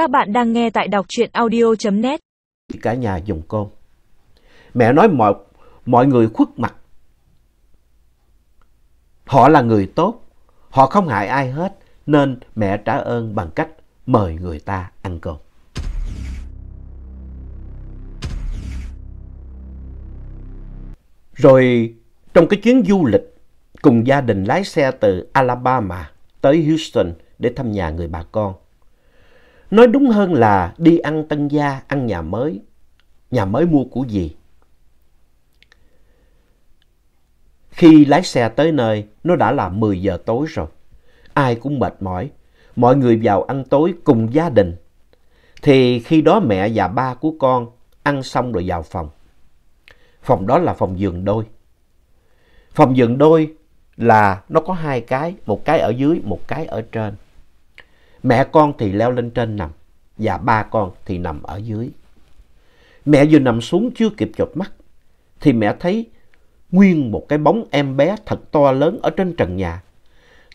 Các bạn đang nghe tại đọc truyện audio.net. Cả nhà dùng cơm. Mẹ nói mọi, mọi người khuất mặt. Họ là người tốt, họ không hại ai hết, nên mẹ trả ơn bằng cách mời người ta ăn cơm. Rồi trong cái chuyến du lịch cùng gia đình lái xe từ Alabama tới Houston để thăm nhà người bà con. Nói đúng hơn là đi ăn tân gia, ăn nhà mới, nhà mới mua của gì. Khi lái xe tới nơi, nó đã là 10 giờ tối rồi. Ai cũng mệt mỏi, mọi người vào ăn tối cùng gia đình. Thì khi đó mẹ và ba của con ăn xong rồi vào phòng. Phòng đó là phòng giường đôi. Phòng giường đôi là nó có hai cái, một cái ở dưới, một cái ở trên. Mẹ con thì leo lên trên nằm và ba con thì nằm ở dưới. Mẹ vừa nằm xuống chưa kịp chột mắt thì mẹ thấy nguyên một cái bóng em bé thật to lớn ở trên trần nhà.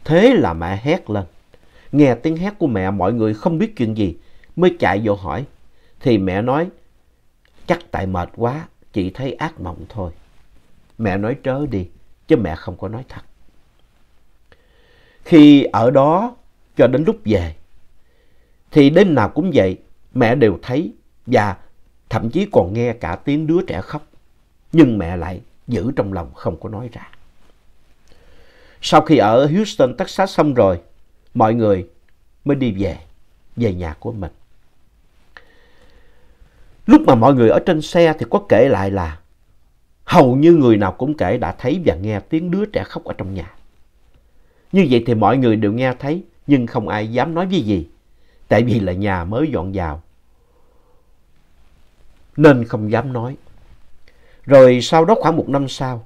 Thế là mẹ hét lên. Nghe tiếng hét của mẹ, mọi người không biết chuyện gì, mới chạy vô hỏi. Thì mẹ nói, chắc tại mệt quá chị thấy ác mộng thôi. Mẹ nói, trớ đi, chứ mẹ không có nói thật. Khi ở đó cho đến lúc về thì đêm nào cũng vậy mẹ đều thấy và thậm chí còn nghe cả tiếng đứa trẻ khóc. Nhưng mẹ lại giữ trong lòng không có nói ra. Sau khi ở Houston, Texas xong rồi, mọi người mới đi về, về nhà của mình. Lúc mà mọi người ở trên xe thì có kể lại là hầu như người nào cũng kể đã thấy và nghe tiếng đứa trẻ khóc ở trong nhà. Như vậy thì mọi người đều nghe thấy nhưng không ai dám nói với gì. Tại vì là nhà mới dọn vào. Nên không dám nói. Rồi sau đó khoảng một năm sau,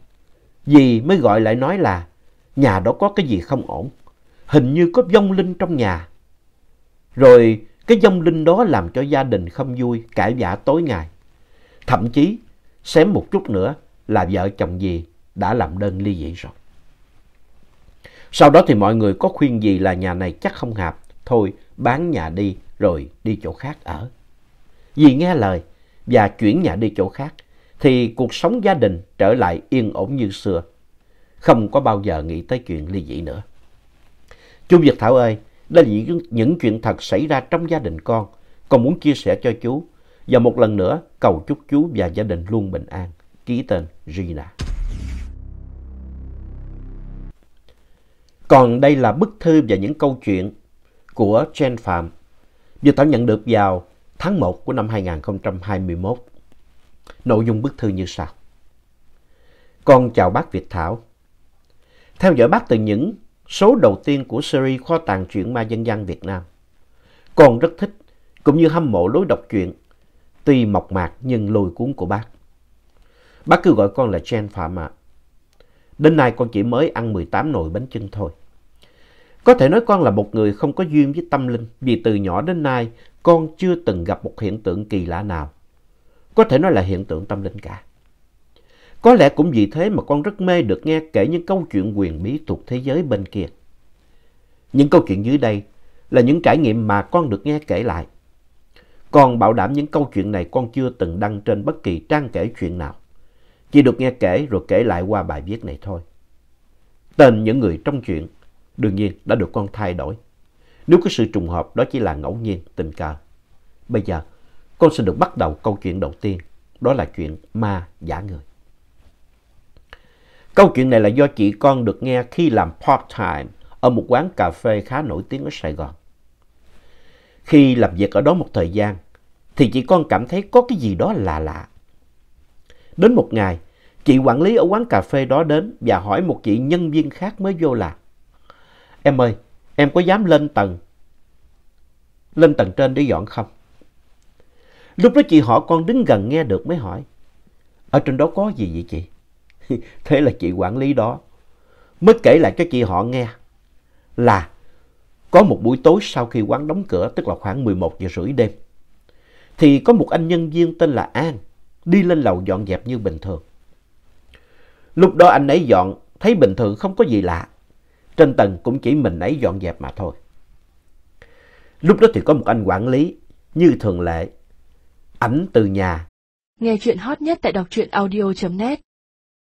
dì mới gọi lại nói là nhà đó có cái gì không ổn. Hình như có vong linh trong nhà. Rồi cái vong linh đó làm cho gia đình không vui, cãi vã tối ngày. Thậm chí, xém một chút nữa là vợ chồng dì đã làm đơn ly dị rồi. Sau đó thì mọi người có khuyên gì là nhà này chắc không hợp, thôi bán nhà đi rồi đi chỗ khác ở. Dì nghe lời và chuyển nhà đi chỗ khác thì cuộc sống gia đình trở lại yên ổn như xưa. Không có bao giờ nghĩ tới chuyện ly dị nữa. Chú Việt Thảo ơi, đây là những, những chuyện thật xảy ra trong gia đình con. Con muốn chia sẻ cho chú. Và một lần nữa cầu chúc chú và gia đình luôn bình an. Ký tên Gina. Còn đây là bức thư và những câu chuyện của Jen Phạm. vừa Thảo nhận được vào tháng 1 của năm 2021. Nội dung bức thư như sau. Con chào bác Việt Thảo. Theo dõi bác từ những số đầu tiên của series Kho tàng truyện ma dân gian Việt Nam. Con rất thích, cũng như hâm mộ lối đọc truyện, tuy mộc mạc nhưng lôi cuốn của bác. Bác cứ gọi con là Jen Phạm ạ. Đến nay con chỉ mới ăn 18 nồi bánh chưng thôi. Có thể nói con là một người không có duyên với tâm linh, vì từ nhỏ đến nay con chưa từng gặp một hiện tượng kỳ lạ nào. Có thể nói là hiện tượng tâm linh cả. Có lẽ cũng vì thế mà con rất mê được nghe kể những câu chuyện quyền bí thuộc thế giới bên kia. Những câu chuyện dưới đây là những trải nghiệm mà con được nghe kể lại. Con bảo đảm những câu chuyện này con chưa từng đăng trên bất kỳ trang kể chuyện nào. Chỉ được nghe kể rồi kể lại qua bài viết này thôi. Tên những người trong chuyện đương nhiên đã được con thay đổi. Nếu có sự trùng hợp đó chỉ là ngẫu nhiên, tình cờ. Bây giờ, con sẽ được bắt đầu câu chuyện đầu tiên. Đó là chuyện ma giả người. Câu chuyện này là do chị con được nghe khi làm part-time ở một quán cà phê khá nổi tiếng ở Sài Gòn. Khi làm việc ở đó một thời gian, thì chị con cảm thấy có cái gì đó lạ lạ. Đến một ngày, chị quản lý ở quán cà phê đó đến và hỏi một chị nhân viên khác mới vô là Em ơi, em có dám lên tầng, lên tầng trên để dọn không? Lúc đó chị họ con đứng gần nghe được mới hỏi. Ở trên đó có gì vậy chị? Thế là chị quản lý đó mới kể lại cho chị họ nghe là có một buổi tối sau khi quán đóng cửa, tức là khoảng 11 giờ rưỡi đêm, thì có một anh nhân viên tên là An đi lên lầu dọn dẹp như bình thường. Lúc đó anh ấy dọn thấy bình thường không có gì lạ. Trên tầng cũng chỉ mình ấy dọn dẹp mà thôi. Lúc đó thì có một anh quản lý, như thường lệ. Ảnh từ nhà Nghe chuyện hot nhất tại đọc truyện audio.net